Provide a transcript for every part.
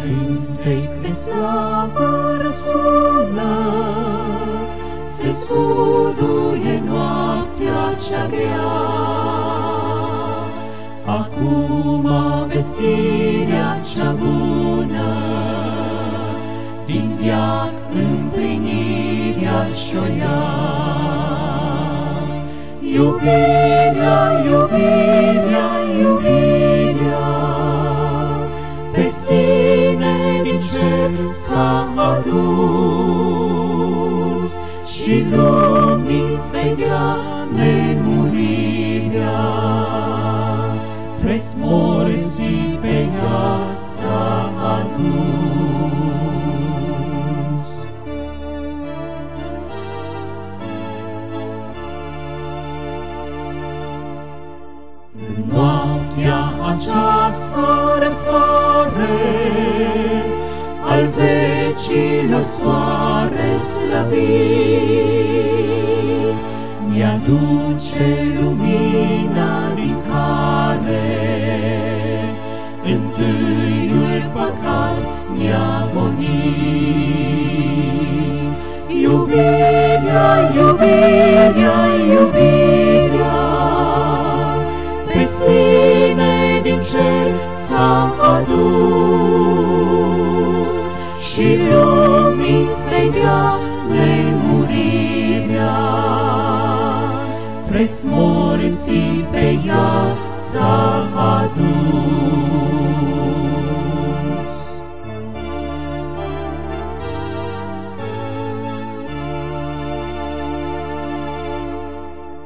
cântec de slavă răsună, se scuduie noaptea cea grea. Acum vestirea cea bună, din viac împlinirea și-o ia. Iubirea, iubirea, iubirea, cer s-a adus și lumii să-i dea nemurirea. Preț morții pe ea s-a adus. În noaptea aceasta răsare, al vecilor soare slăvit, mi-aduce lumina din care întâiul păcat mi-a gonit. Iubirea, iubirea, iubirea, pe sine din cer s-a adus și lumii să-i dea nemurirea. Preț morții pe ea s-a adus.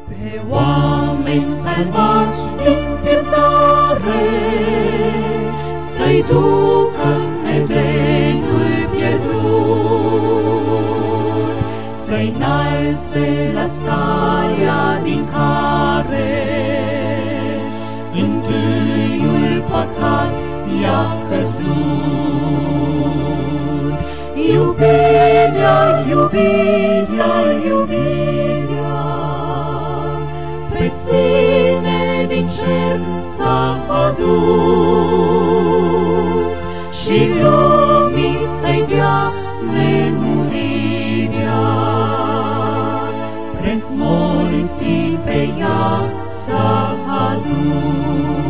Pe oameni salvați din pierzare, Să-i ducă Să-i înalțe la starea din care Întâiul păcat i-a căzut. Iubirea, iubirea, iubirea, pe sine din cer s-a adus și lumii Preț morții pe ea s-a adus.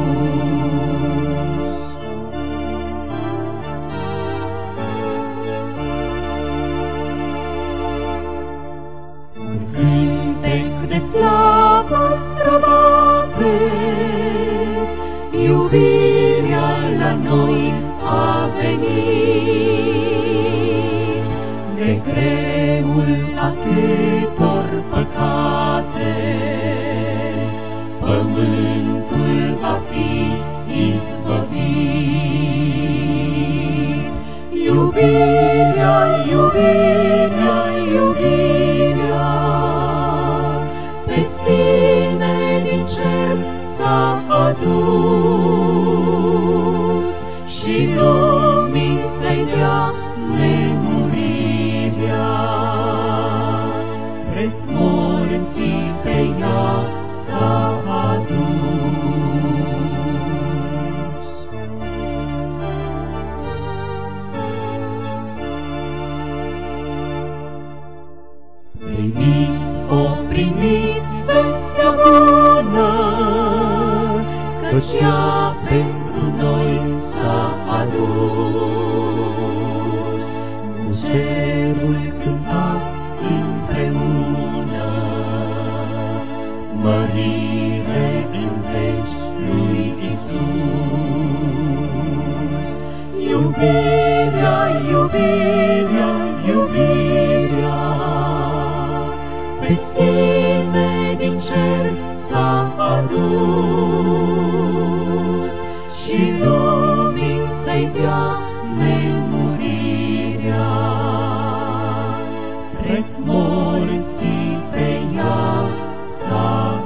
Greul atâtor păcate, pământul va fi izbăvit. Iubirea, iubirea, iubirea, pe sine din cer s-a adus Preț morții pe s-a adus. Primiți, o primiți vestea bună, Căci ea pentru noi s-a adus. Mărire în veci lui Isus. Iubirea, iubirea, iubirea, pe sine din cer s-a adus și lumii să-i dea nemurirea. Preț morții pe ea s-a